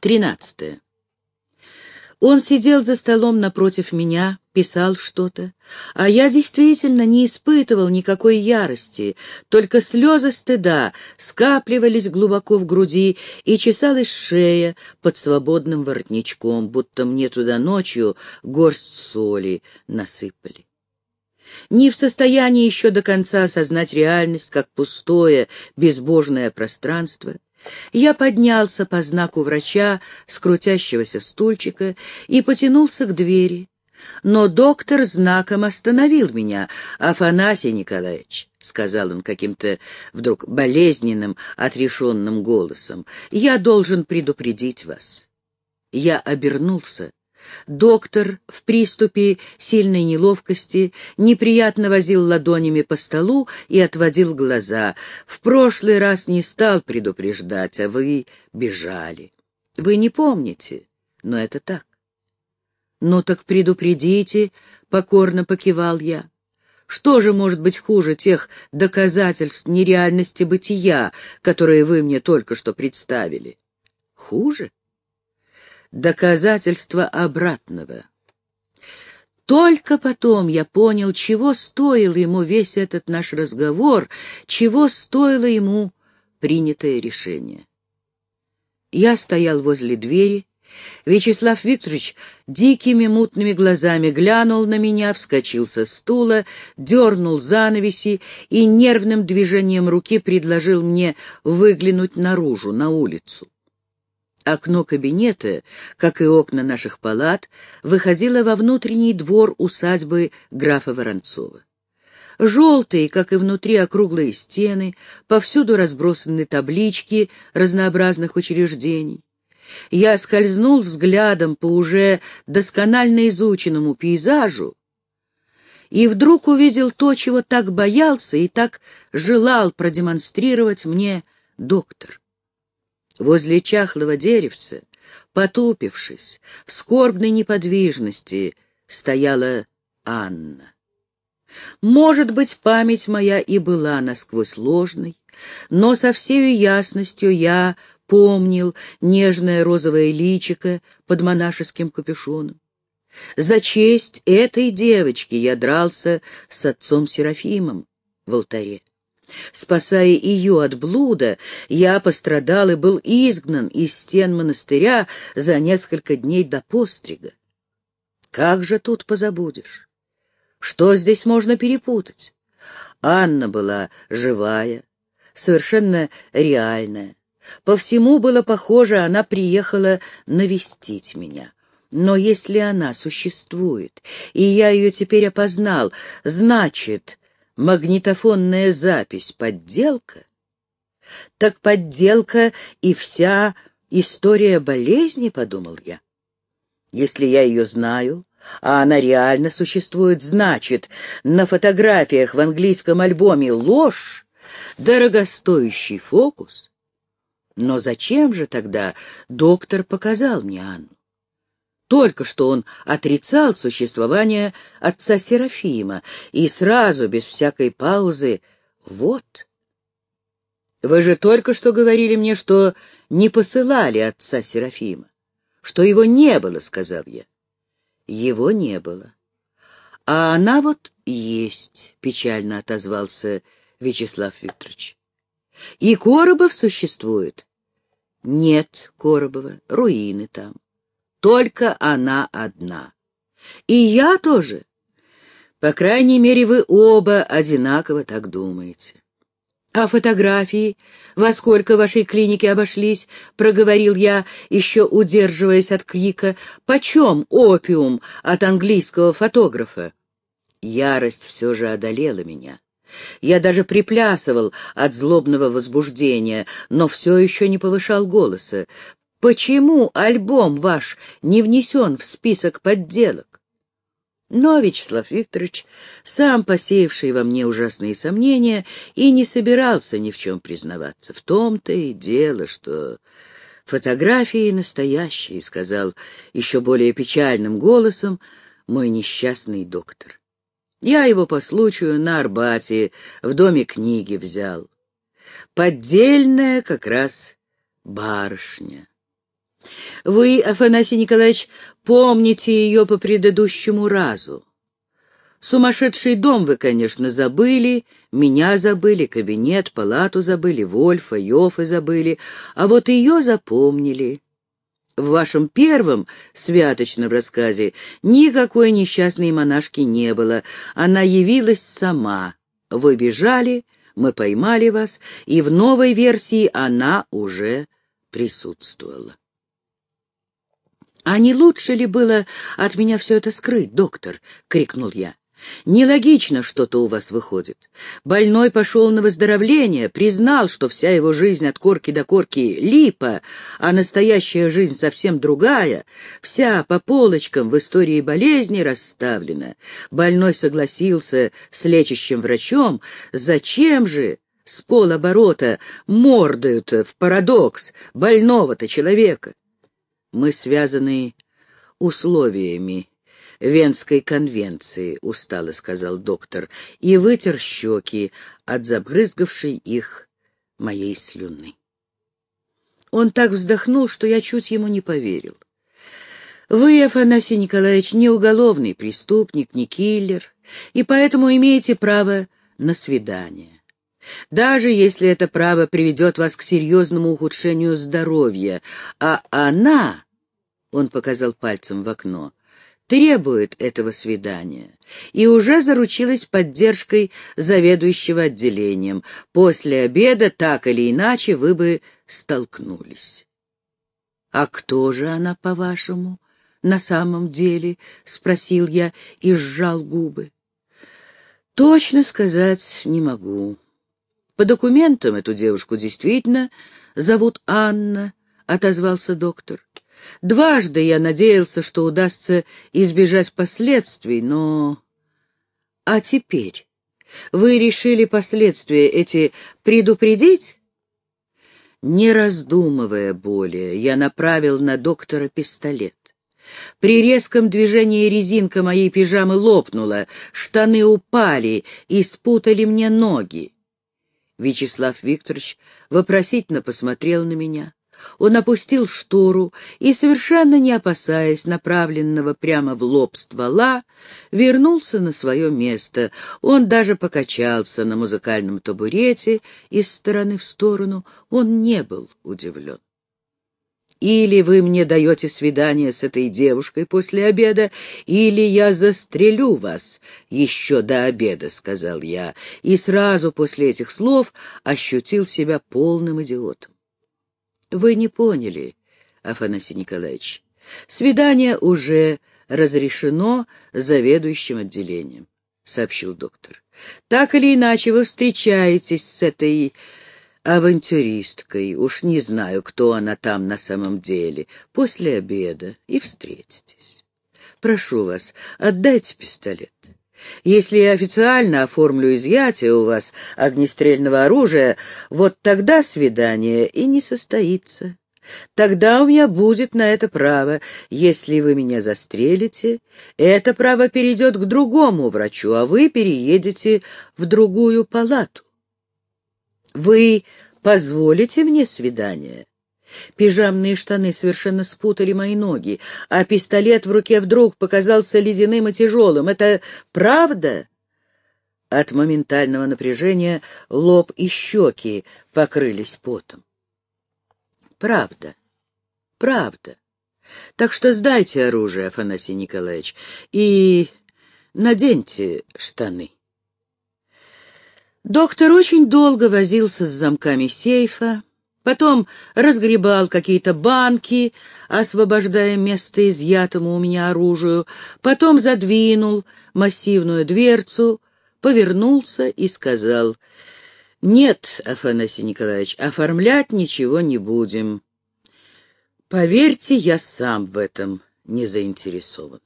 Тринадцатое. Он сидел за столом напротив меня, писал что-то, а я действительно не испытывал никакой ярости, только слезы стыда скапливались глубоко в груди и чесалась шея под свободным воротничком, будто мне туда ночью горсть соли насыпали. Не в состоянии еще до конца осознать реальность, как пустое, безбожное пространство — я поднялся по знаку врача с крутящегося стульчика и потянулся к двери. Но доктор знаком остановил меня. «Афанасий Николаевич», — сказал он каким-то вдруг болезненным, отрешенным голосом, — «я должен предупредить вас». Я обернулся Доктор в приступе сильной неловкости неприятно возил ладонями по столу и отводил глаза. В прошлый раз не стал предупреждать, а вы бежали. Вы не помните, но это так. «Ну так предупредите», — покорно покивал я. «Что же может быть хуже тех доказательств нереальности бытия, которые вы мне только что представили?» «Хуже?» Доказательство обратного. Только потом я понял, чего стоил ему весь этот наш разговор, чего стоило ему принятое решение. Я стоял возле двери. Вячеслав Викторович дикими мутными глазами глянул на меня, вскочил со стула, дернул занавеси и нервным движением руки предложил мне выглянуть наружу, на улицу. Окно кабинета, как и окна наших палат, выходило во внутренний двор усадьбы графа Воронцова. Желтые, как и внутри округлые стены, повсюду разбросаны таблички разнообразных учреждений. Я скользнул взглядом по уже досконально изученному пейзажу и вдруг увидел то, чего так боялся и так желал продемонстрировать мне доктор. Возле чахлого деревца, потупившись, в скорбной неподвижности, стояла Анна. Может быть, память моя и была насквозь ложной, но со всей ясностью я помнил нежное розовое личико под монашеским капюшоном. За честь этой девочки я дрался с отцом Серафимом в алтаре. Спасая ее от блуда, я пострадал и был изгнан из стен монастыря за несколько дней до пострига. Как же тут позабудешь? Что здесь можно перепутать? Анна была живая, совершенно реальная. По всему было похоже, она приехала навестить меня. Но если она существует, и я ее теперь опознал, значит, магнитофонная запись — подделка? Так подделка и вся история болезни, — подумал я. Если я ее знаю, а она реально существует, значит, на фотографиях в английском альбоме ложь, дорогостоящий фокус. Но зачем же тогда доктор показал мне Анну? Только что он отрицал существование отца Серафима, и сразу, без всякой паузы, вот. Вы же только что говорили мне, что не посылали отца Серафима, что его не было, — сказал я. Его не было. А она вот есть, — печально отозвался Вячеслав Викторович. И Коробов существует? Нет Коробова, руины там. Только она одна. И я тоже. По крайней мере, вы оба одинаково так думаете. «А фотографии? Во сколько вашей клиники обошлись?» — проговорил я, еще удерживаясь от крика. «Почем опиум от английского фотографа?» Ярость все же одолела меня. Я даже приплясывал от злобного возбуждения, но все еще не повышал голоса. Почему альбом ваш не внесен в список подделок? Но Вячеслав Викторович, сам посеявший во мне ужасные сомнения, и не собирался ни в чем признаваться. В том-то и дело, что фотографии настоящие, — сказал еще более печальным голосом мой несчастный доктор. Я его по случаю на Арбате в доме книги взял. Поддельная как раз барышня. Вы, Афанасий Николаевич, помните ее по предыдущему разу. Сумасшедший дом вы, конечно, забыли, меня забыли, кабинет, палату забыли, Вольфа, Йофа забыли, а вот ее запомнили. В вашем первом святочном рассказе никакой несчастной монашки не было, она явилась сама. Вы бежали, мы поймали вас, и в новой версии она уже присутствовала. «А не лучше ли было от меня все это скрыть, доктор?» — крикнул я. Нелогично что-то у вас выходит. Больной пошел на выздоровление, признал, что вся его жизнь от корки до корки липа, а настоящая жизнь совсем другая, вся по полочкам в истории болезни расставлена. Больной согласился с лечащим врачом. Зачем же с полоборота мордают в парадокс больного-то человека? Мы связаны условиями Венской конвенции, — устало сказал доктор, и вытер щеки от забрызгавшей их моей слюны. Он так вздохнул, что я чуть ему не поверил. Вы, Афанасий Николаевич, не уголовный преступник, не киллер, и поэтому имеете право на свидание. Даже если это право приведет вас к серьезному ухудшению здоровья, а она, — он показал пальцем в окно, требует этого свидания и уже заручилась поддержкой заведующего отделением. После обеда, так или иначе, вы бы столкнулись. — А кто же она, по-вашему, на самом деле? — спросил я и сжал губы. — Точно сказать не могу. По документам эту девушку действительно зовут Анна, — отозвался доктор. Дважды я надеялся, что удастся избежать последствий, но... А теперь вы решили последствия эти предупредить? Не раздумывая более, я направил на доктора пистолет. При резком движении резинка моей пижамы лопнула, штаны упали и спутали мне ноги. Вячеслав Викторович вопросительно посмотрел на меня. Он опустил штору и, совершенно не опасаясь направленного прямо в лоб ствола, вернулся на свое место. Он даже покачался на музыкальном табурете из стороны в сторону. Он не был удивлен. Или вы мне даете свидание с этой девушкой после обеда, или я застрелю вас еще до обеда, — сказал я, и сразу после этих слов ощутил себя полным идиотом. Вы не поняли, Афанасий Николаевич. Свидание уже разрешено заведующим отделением, — сообщил доктор. Так или иначе вы встречаетесь с этой авантюристкой, уж не знаю, кто она там на самом деле, после обеда и встретитесь. Прошу вас, отдайте пистолет. Если я официально оформлю изъятие у вас огнестрельного оружия, вот тогда свидание и не состоится. Тогда у меня будет на это право. Если вы меня застрелите, это право перейдет к другому врачу, а вы переедете в другую палату. Вы позволите мне свидание? Пижамные штаны совершенно спутали мои ноги, а пистолет в руке вдруг показался ледяным и тяжелым. Это правда? От моментального напряжения лоб и щеки покрылись потом. Правда, правда. Так что сдайте оружие, Афанасий Николаевич, и наденьте штаны. Доктор очень долго возился с замками сейфа, Потом разгребал какие-то банки, освобождая место изъятому у меня оружию. Потом задвинул массивную дверцу, повернулся и сказал, «Нет, Афанасий Николаевич, оформлять ничего не будем. Поверьте, я сам в этом не заинтересован».